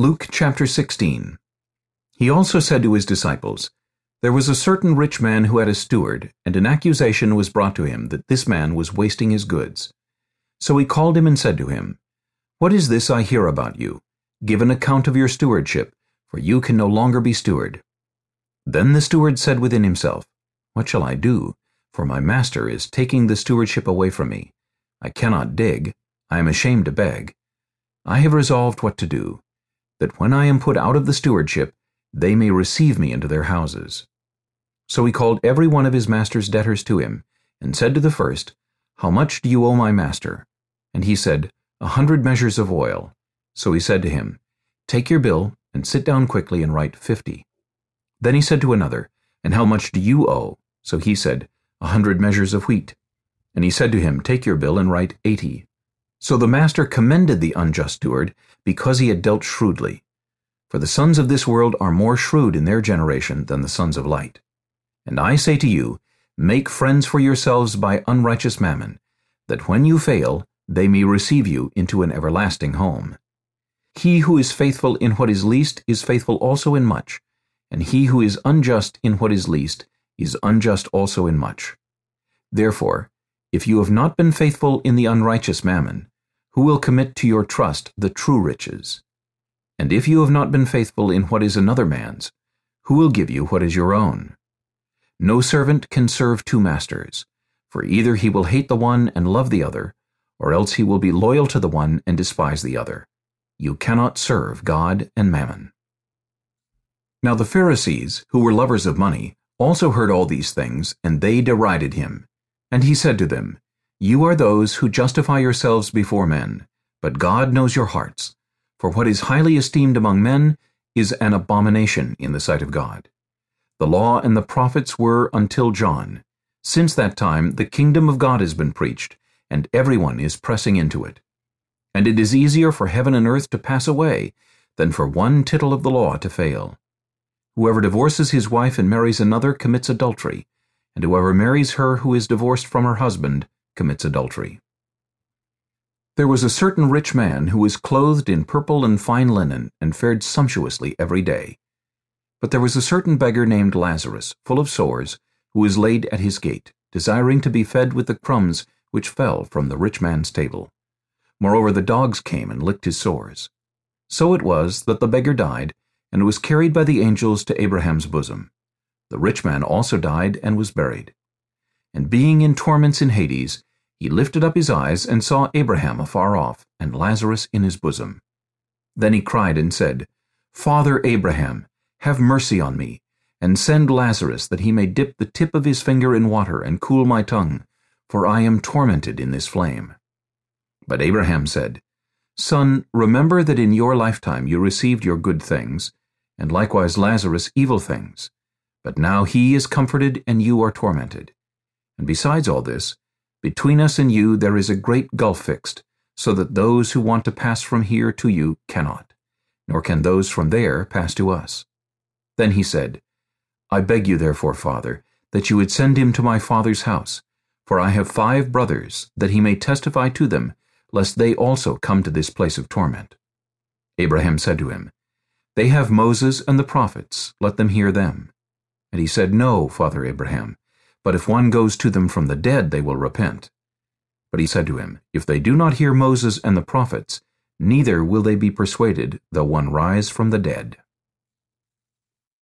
Luke chapter 16 He also said to his disciples, There was a certain rich man who had a steward, and an accusation was brought to him that this man was wasting his goods. So he called him and said to him, What is this I hear about you? Give an account of your stewardship, for you can no longer be steward. Then the steward said within himself, What shall I do? For my master is taking the stewardship away from me. I cannot dig, I am ashamed to beg. I have resolved what to do that when I am put out of the stewardship, they may receive me into their houses. So he called every one of his master's debtors to him, and said to the first, How much do you owe my master? And he said, A hundred measures of oil. So he said to him, Take your bill, and sit down quickly and write fifty. Then he said to another, And how much do you owe? So he said, A hundred measures of wheat. And he said to him, Take your bill and write eighty. So the master commended the unjust steward, because he had dealt shrewdly. For the sons of this world are more shrewd in their generation than the sons of light. And I say to you, make friends for yourselves by unrighteous mammon, that when you fail, they may receive you into an everlasting home. He who is faithful in what is least is faithful also in much, and he who is unjust in what is least is unjust also in much. Therefore, if you have not been faithful in the unrighteous mammon, who will commit to your trust the true riches? And if you have not been faithful in what is another man's, who will give you what is your own? No servant can serve two masters, for either he will hate the one and love the other, or else he will be loyal to the one and despise the other. You cannot serve God and mammon. Now the Pharisees, who were lovers of money, also heard all these things, and they derided him. And he said to them, you are those who justify yourselves before men, but God knows your hearts. For what is highly esteemed among men is an abomination in the sight of God. The law and the prophets were until John. Since that time the kingdom of God has been preached, and everyone is pressing into it. And it is easier for heaven and earth to pass away than for one tittle of the law to fail. Whoever divorces his wife and marries another commits adultery, and whoever marries her who is divorced from her husband commits adultery. There was a certain rich man who was clothed in purple and fine linen and fared sumptuously every day. But there was a certain beggar named Lazarus, full of sores, who was laid at his gate, desiring to be fed with the crumbs which fell from the rich man's table. Moreover, the dogs came and licked his sores. So it was that the beggar died, and was carried by the angels to Abraham's bosom. The rich man also died and was buried. And being in torments in Hades, he lifted up his eyes and saw Abraham afar off, and Lazarus in his bosom. Then he cried and said, Father Abraham, have mercy on me, and send Lazarus that he may dip the tip of his finger in water and cool my tongue, for I am tormented in this flame. But Abraham said, Son, remember that in your lifetime you received your good things, and likewise Lazarus evil things. But now he is comforted and you are tormented. And besides all this, between us and you there is a great gulf fixed, so that those who want to pass from here to you cannot, nor can those from there pass to us. Then he said, I beg you therefore, Father, that you would send him to my father's house, for I have five brothers, that he may testify to them, lest they also come to this place of torment. Abraham said to him, They have Moses and the prophets, let them hear them. And he said, No, Father Abraham, but if one goes to them from the dead, they will repent. But he said to him, If they do not hear Moses and the prophets, neither will they be persuaded, though one rise from the dead.